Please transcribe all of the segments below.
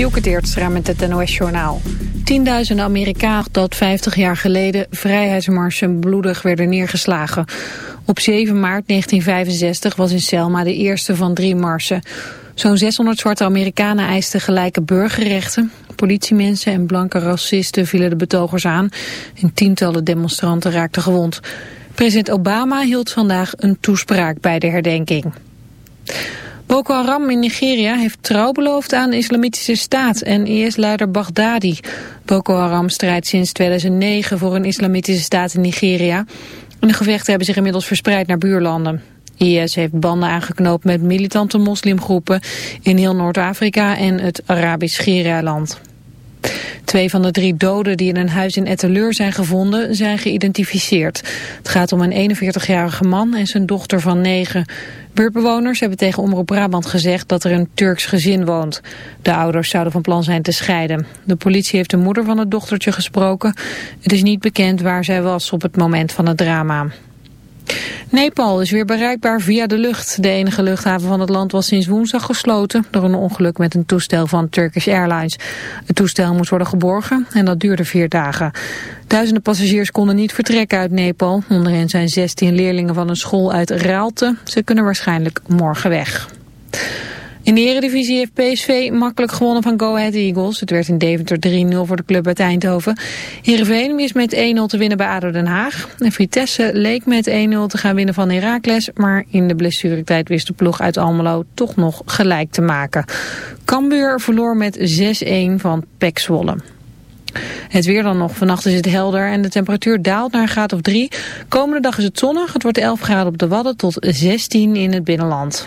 Dielke Teertstra met het NOS-journaal. Tienduizenden Amerikanen dat 50 jaar geleden vrijheidsmarsen bloedig werden neergeslagen. Op 7 maart 1965 was in Selma de eerste van drie marsen. Zo'n 600 zwarte Amerikanen eisten gelijke burgerrechten. Politiemensen en blanke racisten vielen de betogers aan. En tientallen demonstranten raakten gewond. President Obama hield vandaag een toespraak bij de herdenking. Boko Haram in Nigeria heeft trouw beloofd aan de islamitische staat en IS-leider Baghdadi. Boko Haram strijdt sinds 2009 voor een islamitische staat in Nigeria. de gevechten hebben zich inmiddels verspreid naar buurlanden. IS heeft banden aangeknoopt met militante moslimgroepen in heel Noord-Afrika en het Arabisch Schiereiland. Twee van de drie doden die in een huis in Etteleur zijn gevonden zijn geïdentificeerd. Het gaat om een 41-jarige man en zijn dochter van 9. Buurtbewoners hebben tegen Omroep Brabant gezegd dat er een Turks gezin woont. De ouders zouden van plan zijn te scheiden. De politie heeft de moeder van het dochtertje gesproken. Het is niet bekend waar zij was op het moment van het drama. Nepal is weer bereikbaar via de lucht. De enige luchthaven van het land was sinds woensdag gesloten door een ongeluk met een toestel van Turkish Airlines. Het toestel moest worden geborgen en dat duurde vier dagen. Duizenden passagiers konden niet vertrekken uit Nepal. Onder hen zijn 16 leerlingen van een school uit Raalte. Ze kunnen waarschijnlijk morgen weg. In de Eredivisie heeft PSV makkelijk gewonnen van Go Ahead Eagles. Het werd in Deventer 3-0 voor de club uit Eindhoven. Heerenveen is met 1-0 te winnen bij ADO Den Haag. En Vitesse leek met 1-0 te gaan winnen van Heracles. Maar in de blessuretijd wist de ploeg uit Almelo toch nog gelijk te maken. Cambuur verloor met 6-1 van Pek Zwolle. Het weer dan nog. Vannacht is het helder en de temperatuur daalt naar een graad of 3. Komende dag is het zonnig. Het wordt 11 graden op de Wadden tot 16 in het binnenland.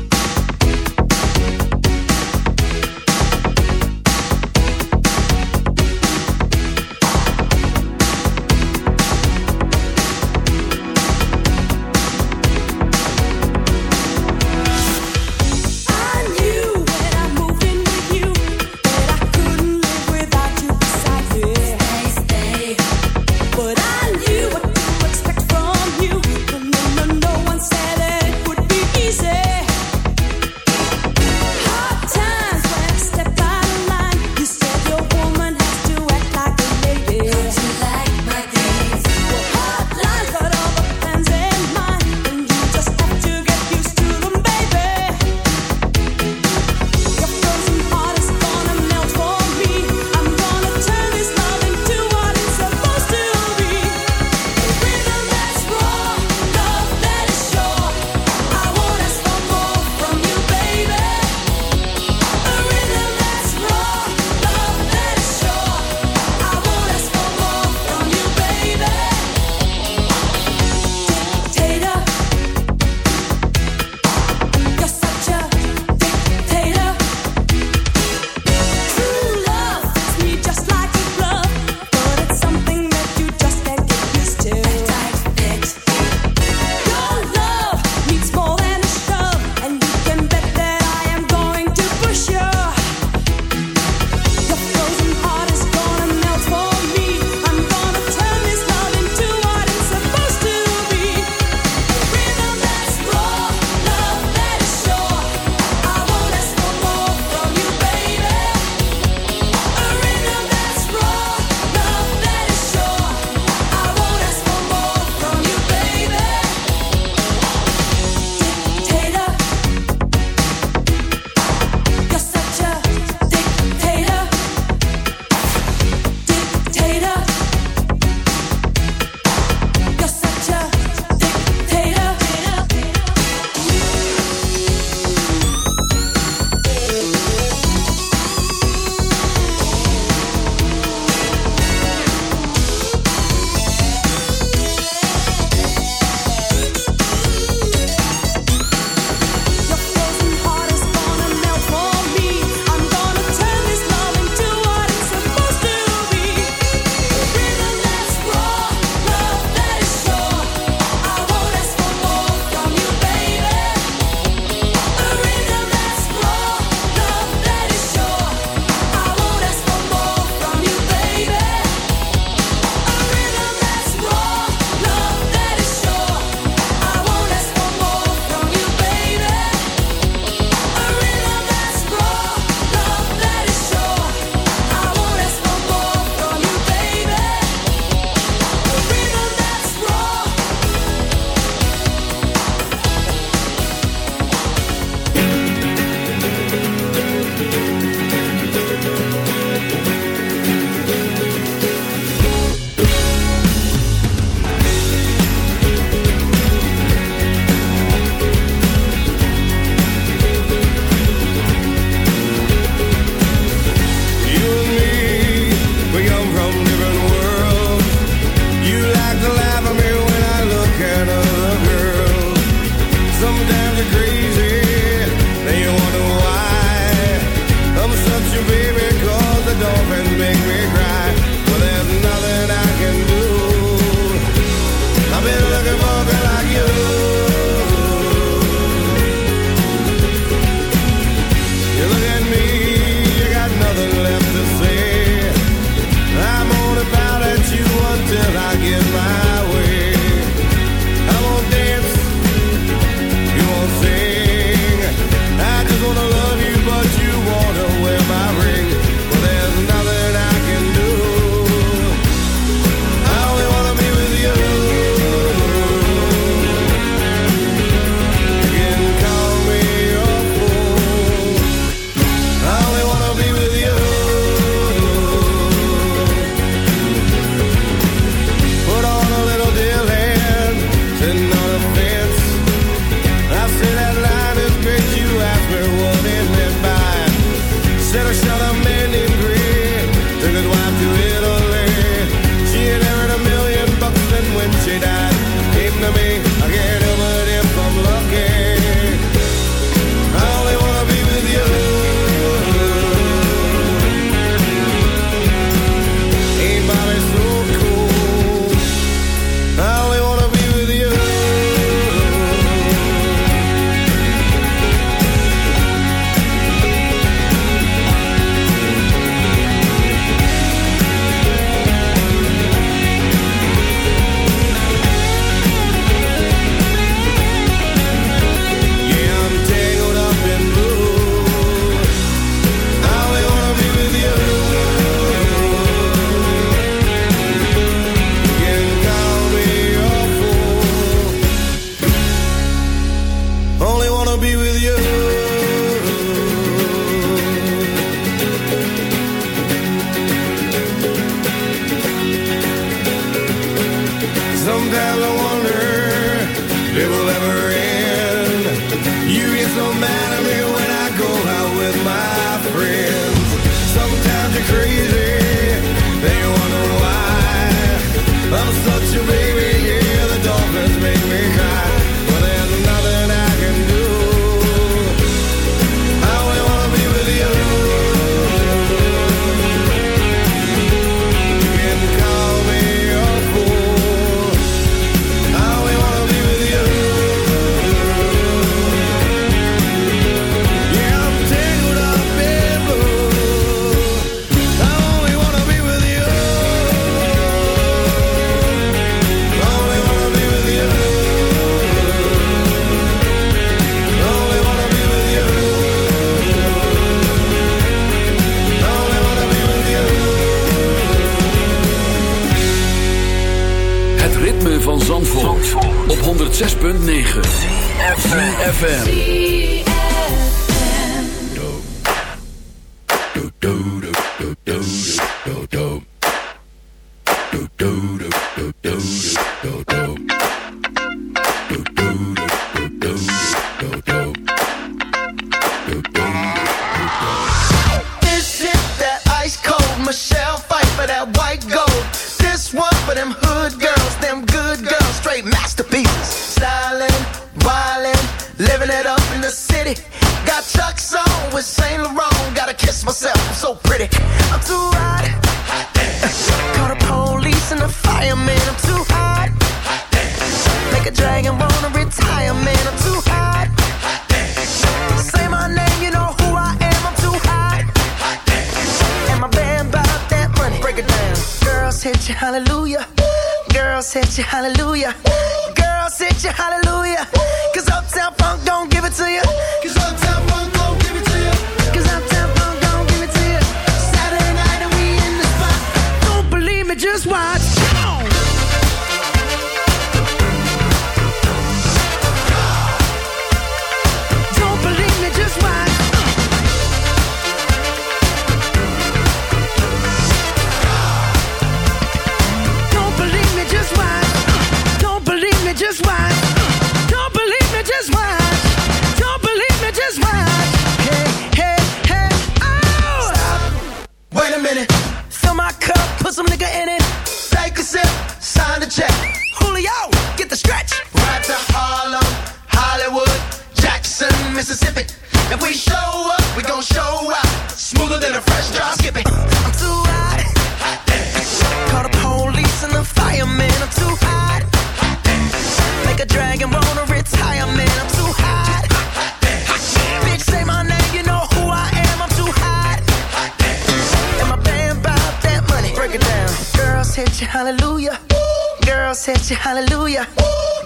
hit you hallelujah. girl. Girls you hallelujah.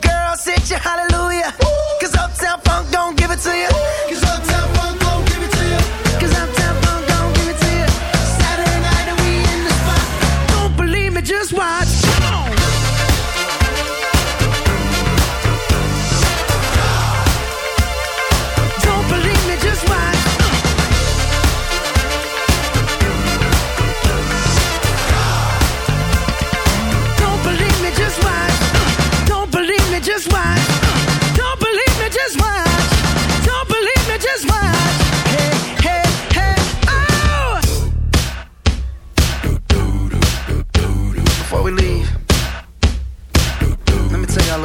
girl. Girls you hallelujah. Cause Uptown Funk don't give it to you. Cause Uptown Funk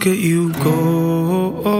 Look at you go.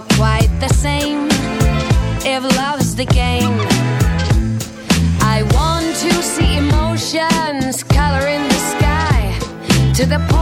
not quite the same if love's the game. I want to see emotions color in the sky to the point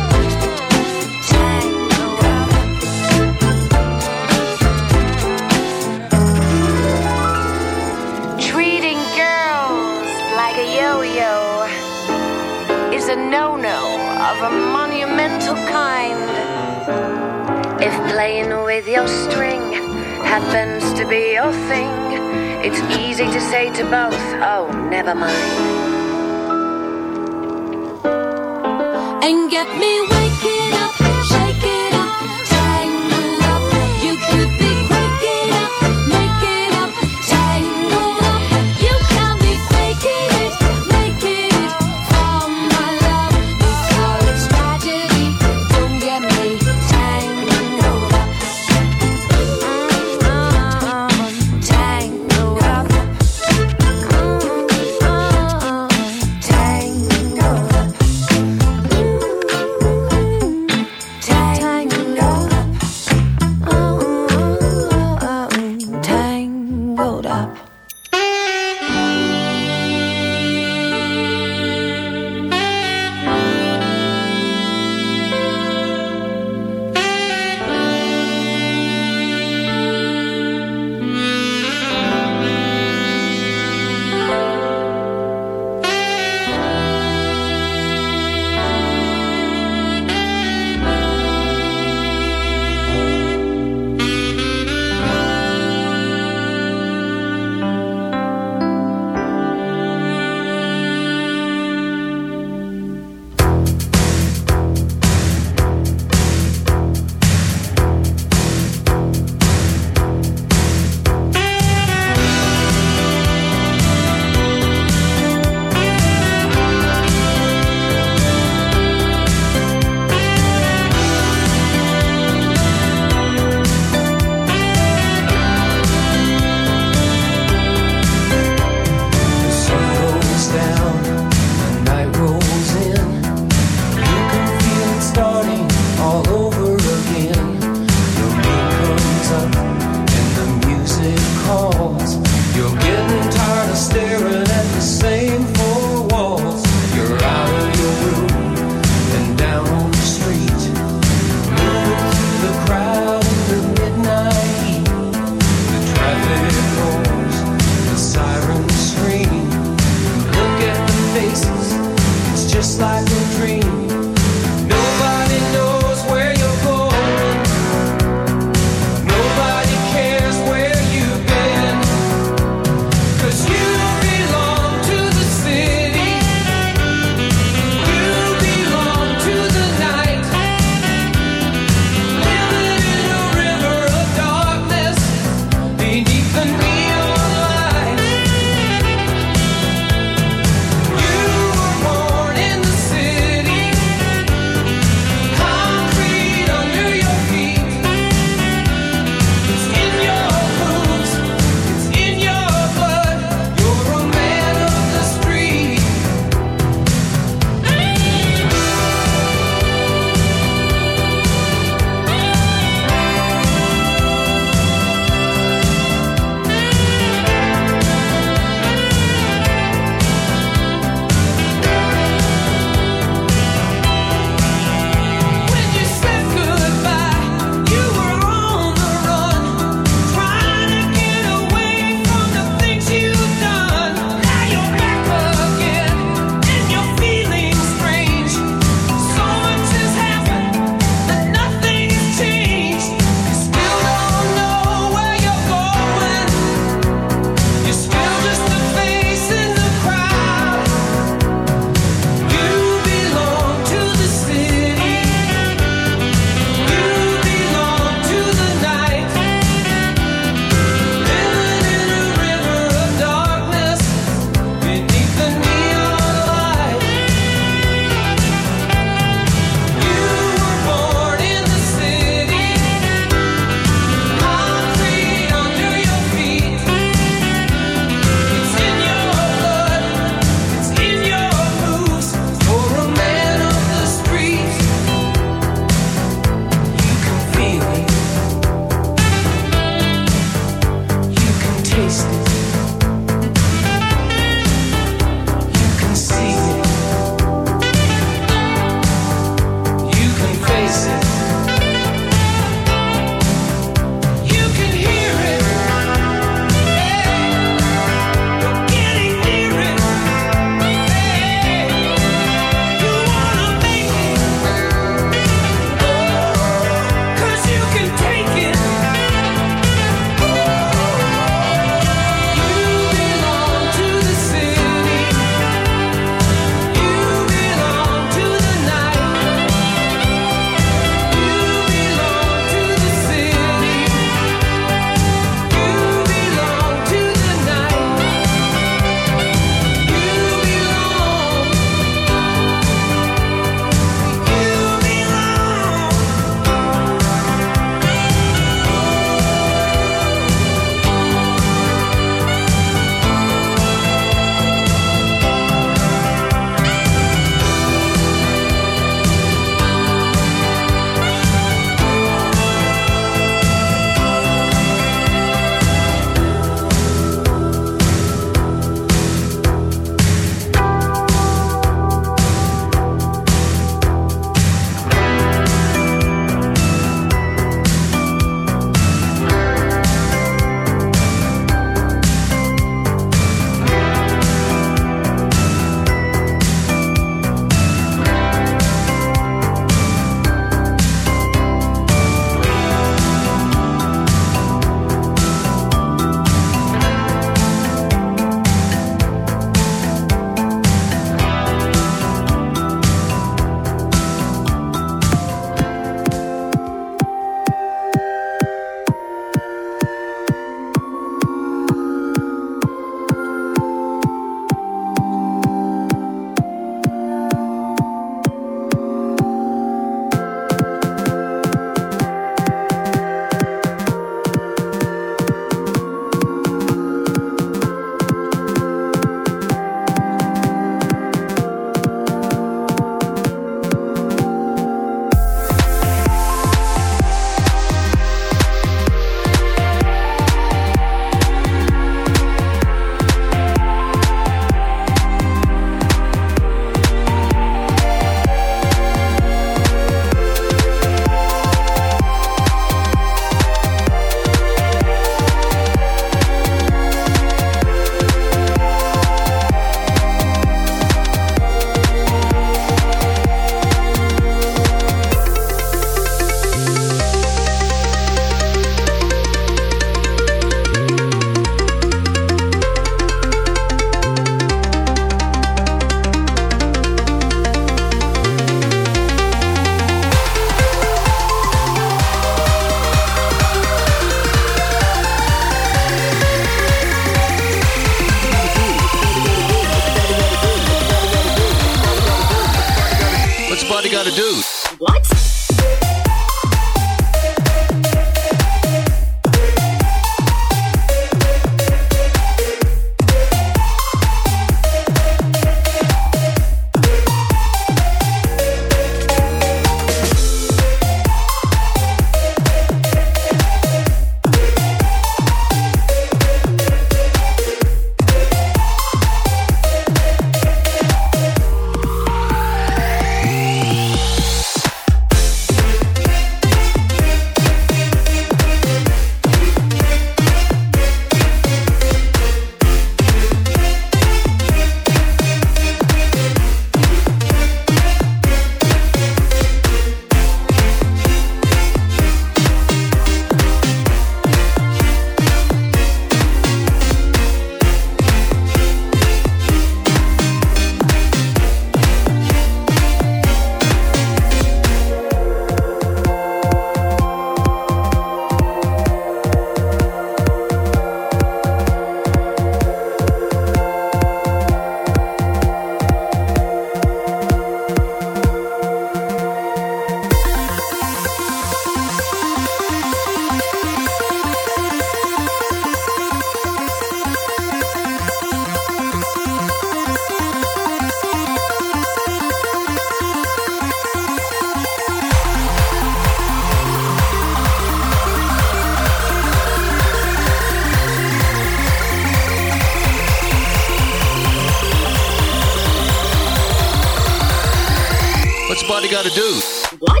all you gotta do. What?